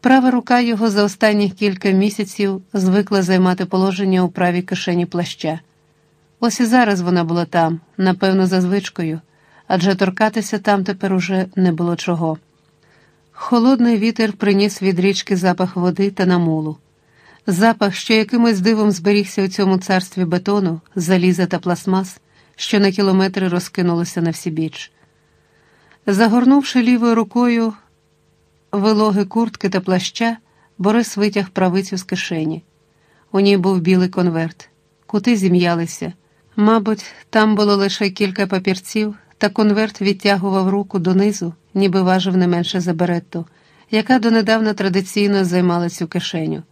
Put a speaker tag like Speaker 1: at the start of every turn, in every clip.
Speaker 1: Права рука його за останні кілька місяців звикла займати положення у правій кишені плаща. Ось і зараз вона була там, напевно, за звичкою, адже торкатися там тепер уже не було чого. Холодний вітер приніс від річки запах води та намулу. Запах, що якимось дивом зберігся у цьому царстві бетону, заліза та пластмас, що на кілометри розкинулося на всі біч. Загорнувши лівою рукою вилоги куртки та плаща, Борис витяг правицю з кишені. У ній був білий конверт, кути зім'ялися. Мабуть, там було лише кілька папірців, та конверт відтягував руку донизу, ніби важив не менше за беретту, яка донедавна традиційно займала цю кишеню.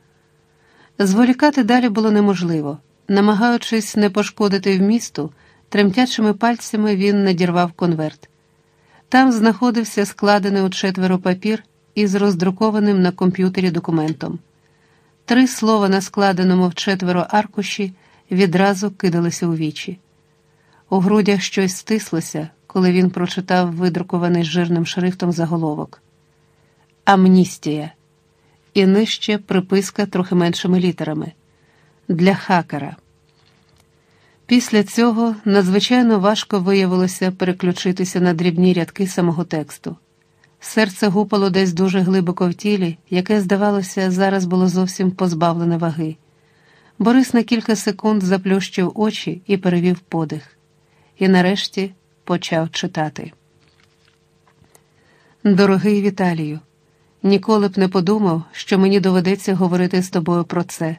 Speaker 1: Зволікати далі було неможливо. Намагаючись не пошкодити вмісту, тремтячими пальцями він надірвав конверт. Там знаходився складений у четверо папір із роздрукованим на комп'ютері документом. Три слова на складеному в четверо аркуші відразу кидалися у вічі. У грудях щось стислося, коли він прочитав видрукований жирним шрифтом заголовок. Амністія. І нижче приписка трохи меншими літерами для хакера. Після цього надзвичайно важко виявилося переключитися на дрібні рядки самого тексту. Серце гупало десь дуже глибоко в тілі, яке, здавалося, зараз було зовсім позбавлене ваги. Борис на кілька секунд заплющив очі і перевів подих, і нарешті почав читати. Дорогий Віталію, ніколи б не подумав, що мені доведеться говорити з тобою про це.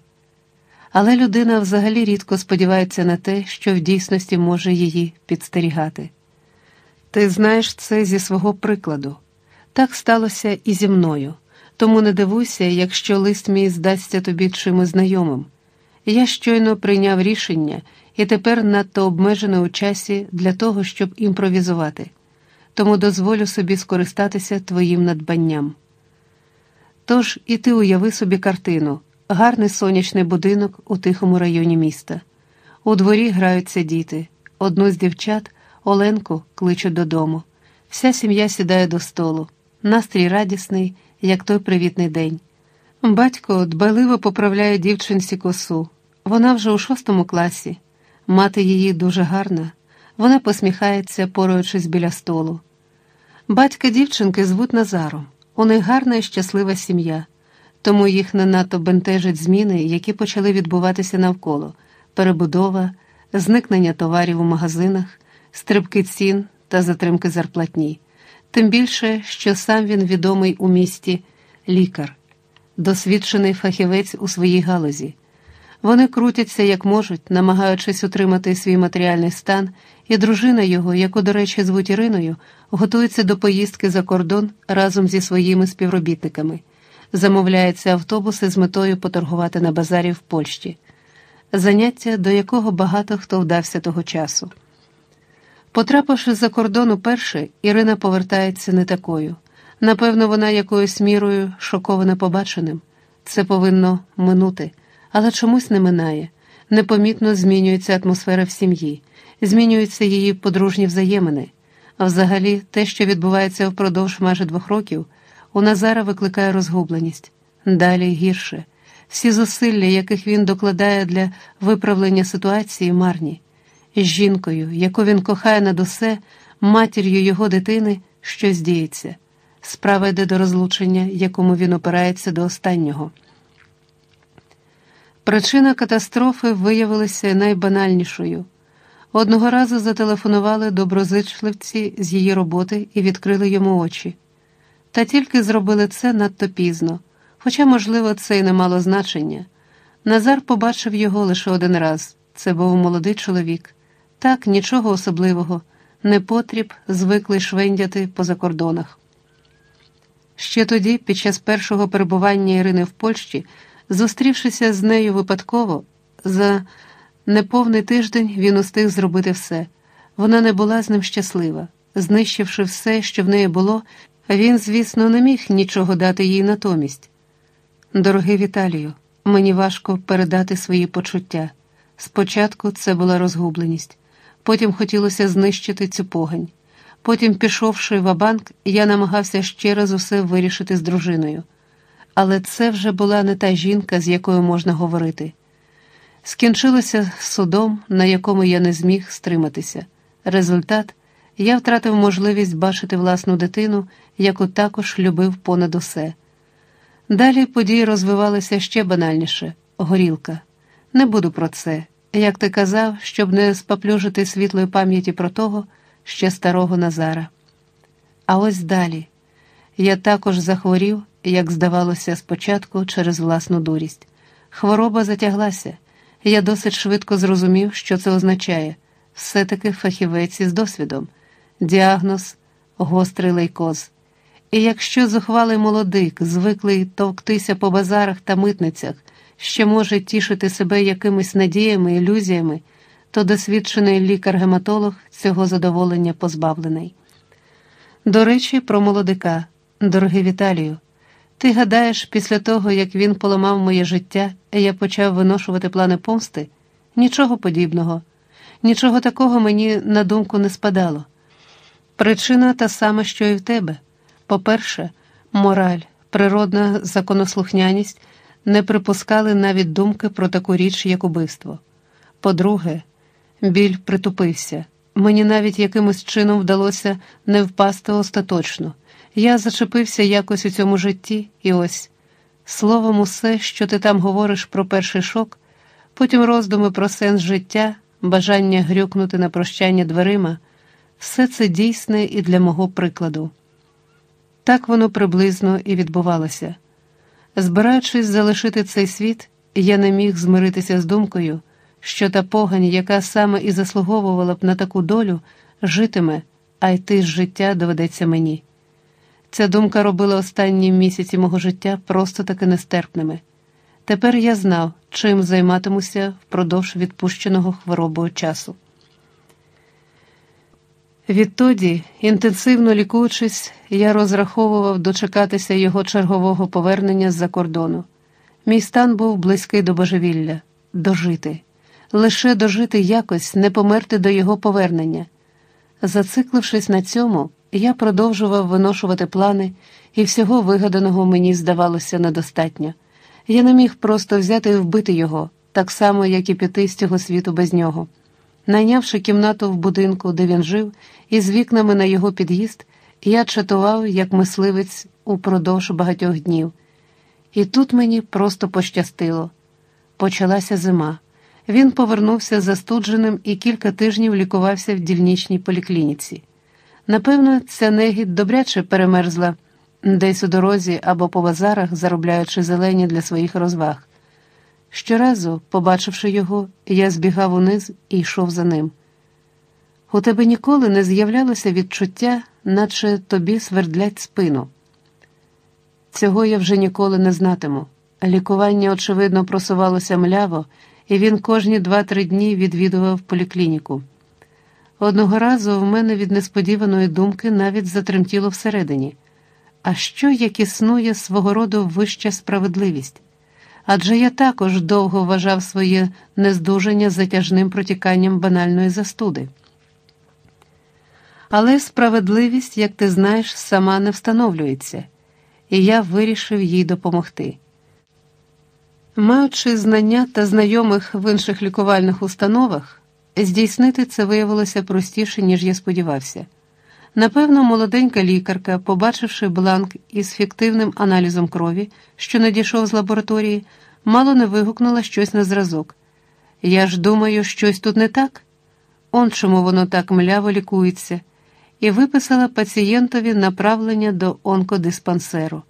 Speaker 1: Але людина взагалі рідко сподівається на те, що в дійсності може її підстерігати. Ти знаєш це зі свого прикладу. Так сталося і зі мною, тому не дивуйся, якщо лист мій здасться тобі чимось знайомим. Я щойно прийняв рішення і тепер надто обмежений у часі для того, щоб імпровізувати, тому дозволю собі скористатися твоїм надбанням. Тож і ти уяви собі картину, гарний сонячний будинок у тихому районі міста. У дворі граються діти, одну з дівчат, Оленку, кличуть додому. Вся сім'я сідає до столу, настрій радісний, як той привітний день. Батько дбайливо поправляє дівчинці косу. Вона вже у шостому класі. Мати її дуже гарна, вона посміхається, поруючись біля столу. Батька дівчинки звуть Назаром. У них гарна і щаслива сім'я, тому їх не надто бентежать зміни, які почали відбуватися навколо перебудова, зникнення товарів у магазинах, стрибки цін та затримки зарплатні. Тим більше, що сам він відомий у місті лікар, досвідчений фахівець у своїй галузі. Вони крутяться як можуть, намагаючись утримати свій матеріальний стан, і дружина його, яку, до речі, звуть Іриною, готується до поїздки за кордон разом зі своїми співробітниками, замовляється автобуси з метою поторгувати на базарі в Польщі, заняття, до якого багато хто вдався того часу. Потрапивши за кордон уперше, Ірина повертається не такою. Напевно, вона якоюсь мірою шокована побаченим. Це повинно минути але чомусь не минає. Непомітно змінюється атмосфера в сім'ї, змінюються її подружні взаємини. А взагалі, те, що відбувається впродовж майже двох років, у Назара викликає розгубленість. Далі гірше. Всі зусилля, яких він докладає для виправлення ситуації, марні. З жінкою, яку він кохає над усе, матір'ю його дитини, щось діється. Справа йде до розлучення, якому він опирається до останнього. Причина катастрофи виявилася найбанальнішою. Одного разу зателефонували доброзичливці з її роботи і відкрили йому очі. Та тільки зробили це надто пізно, хоча, можливо, це й не мало значення. Назар побачив його лише один раз це був молодий чоловік. Так, нічого особливого, непотріб, звиклий швендяти по закордонах. Ще тоді, під час першого перебування Ірини в Польщі, Зустрівшися з нею випадково, за неповний тиждень він устиг зробити все. Вона не була з ним щаслива. Знищивши все, що в неї було, він, звісно, не міг нічого дати їй натомість. Дорогий Віталію, мені важко передати свої почуття. Спочатку це була розгубленість, потім хотілося знищити цю погань. Потім, пішовши в банк, я намагався ще раз усе вирішити з дружиною але це вже була не та жінка, з якою можна говорити. Скінчилося судом, на якому я не зміг стриматися. Результат я втратив можливість бачити власну дитину, яку також любив понад усе. Далі події розвивалися ще банальніше горілка. Не буду про це, як ти казав, щоб не споплюжити світлої пам'яті про того, ще старого Назара. А ось далі я також захворів, як здавалося, спочатку через власну дурість. Хвороба затяглася, я досить швидко зрозумів, що це означає все-таки фахівець із досвідом, діагноз гострий лейкоз. І якщо зухвалий молодик, звиклий товктися по базарах та митницях, ще може тішити себе якимись надіями, ілюзіями, то досвідчений лікар-гематолог цього задоволення позбавлений. До речі, про молодика, дорогий Віталію, ти гадаєш, після того, як він поламав моє життя, я почав виношувати плани помсти? Нічого подібного, нічого такого мені на думку не спадало. Причина та сама, що і в тебе. По-перше, мораль, природна законослухняність не припускали навіть думки про таку річ, як убивство. По-друге, біль притупився. Мені навіть якимось чином вдалося не впасти остаточно. Я зачепився якось у цьому житті, і ось словом, усе, що ти там говориш про перший шок, потім роздуми про сенс життя, бажання грюкнути на прощання дверима, все це дійсне і для мого прикладу. Так воно приблизно і відбувалося. Збираючись залишити цей світ, я не міг змиритися з думкою, що та погань, яка саме і заслуговувала б на таку долю, житиме, а йти з життя доведеться мені. Ця думка робила останні місяці мого життя просто таки нестерпними. Тепер я знав, чим займатимуся впродовж відпущеного хворобою часу. Відтоді, інтенсивно лікуючись, я розраховував дочекатися його чергового повернення з-за кордону. Мій стан був близький до божевілля дожити, лише дожити якось, не померти до його повернення. Зациклившись на цьому, я продовжував виношувати плани, і всього вигаданого мені здавалося недостатньо. Я не міг просто взяти і вбити його, так само, як і піти з цього світу без нього. Найнявши кімнату в будинку, де він жив, із вікнами на його під'їзд, я чатував, як мисливець упродовж багатьох днів. І тут мені просто пощастило. Почалася зима. Він повернувся застудженим і кілька тижнів лікувався в дільничній поліклініці. Напевно, ця негідь добряче перемерзла десь у дорозі або по базарах, заробляючи зелені для своїх розваг. Щоразу, побачивши його, я збігав униз і йшов за ним. У тебе ніколи не з'являлося відчуття, наче тобі свердлять спину. Цього я вже ніколи не знатиму. Лікування, очевидно, просувалося мляво, і він кожні два-три дні відвідував поліклініку. Одного разу в мене від несподіваної думки навіть затремтіло всередині. А що як існує свого роду вища справедливість? Адже я також довго вважав своє нездужання затяжним протіканням банальної застуди. Але справедливість, як ти знаєш, сама не встановлюється, і я вирішив їй допомогти. Маючи знання та знайомих в інших лікувальних установах, здійснити це виявилося простіше, ніж я сподівався. Напевно, молоденька лікарка, побачивши бланк із фіктивним аналізом крові, що надійшов з лабораторії, мало не вигукнула щось на зразок. Я ж думаю, щось тут не так. Он чому воно так мляво лікується, і виписала пацієнтові направлення до онкодиспансеру.